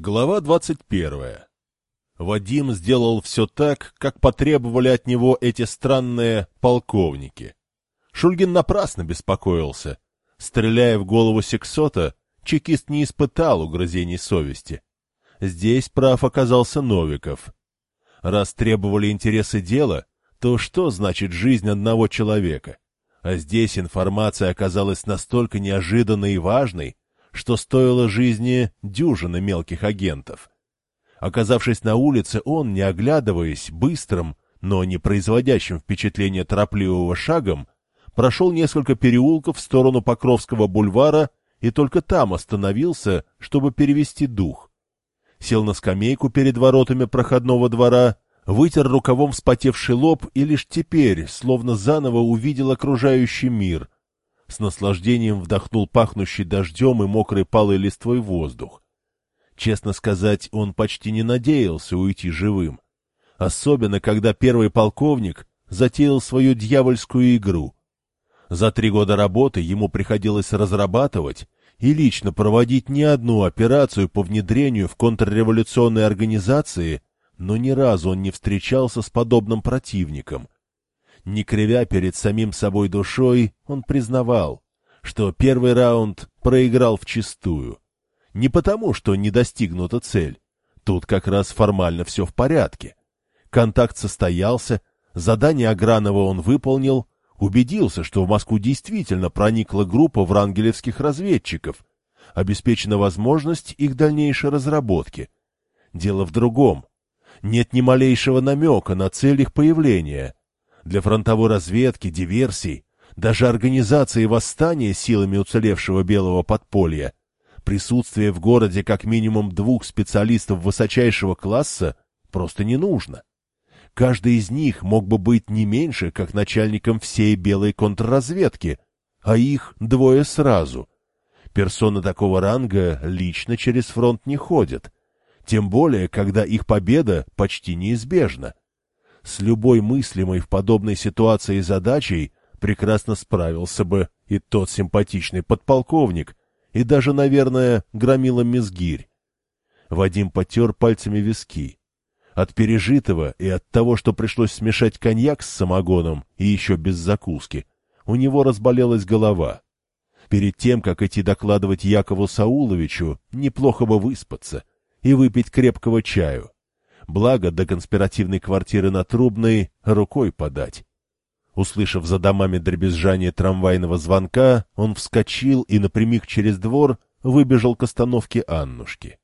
Глава двадцать первая. Вадим сделал все так, как потребовали от него эти странные полковники. Шульгин напрасно беспокоился. Стреляя в голову сексота, чекист не испытал угрызений совести. Здесь прав оказался Новиков. Раз требовали интересы дела, то что значит жизнь одного человека? А здесь информация оказалась настолько неожиданной и важной, что стоило жизни дюжины мелких агентов. Оказавшись на улице, он, не оглядываясь, быстрым, но не производящим впечатления торопливого шагом, прошел несколько переулков в сторону Покровского бульвара и только там остановился, чтобы перевести дух. Сел на скамейку перед воротами проходного двора, вытер рукавом вспотевший лоб и лишь теперь, словно заново увидел окружающий мир — с наслаждением вдохнул пахнущий дождем и мокрой палой листвой воздух. Честно сказать, он почти не надеялся уйти живым. Особенно, когда первый полковник затеял свою дьявольскую игру. За три года работы ему приходилось разрабатывать и лично проводить не одну операцию по внедрению в контрреволюционные организации, но ни разу он не встречался с подобным противником — не кривя перед самим собой душой, он признавал, что первый раунд проиграл вчистую. Не потому, что не достигнута цель. Тут как раз формально все в порядке. Контакт состоялся, задание Агранова он выполнил, убедился, что в Москву действительно проникла группа врангелевских разведчиков, обеспечена возможность их дальнейшей разработки. Дело в другом. Нет ни малейшего намека на цель их появления, для фронтовой разведки, диверсий, даже организации восстания силами уцелевшего белого подполья, присутствие в городе как минимум двух специалистов высочайшего класса просто не нужно. Каждый из них мог бы быть не меньше, как начальником всей белой контрразведки, а их двое сразу. Персоны такого ранга лично через фронт не ходят, тем более, когда их победа почти неизбежна с любой мыслимой в подобной ситуации задачей прекрасно справился бы и тот симпатичный подполковник, и даже, наверное, громила Мизгирь. Вадим потер пальцами виски. От пережитого и от того, что пришлось смешать коньяк с самогоном и еще без закуски, у него разболелась голова. Перед тем, как идти докладывать Якову Сауловичу, неплохо бы выспаться и выпить крепкого чаю. Благо, до конспиративной квартиры на Трубной рукой подать. Услышав за домами дребезжание трамвайного звонка, он вскочил и напрямик через двор выбежал к остановке Аннушки.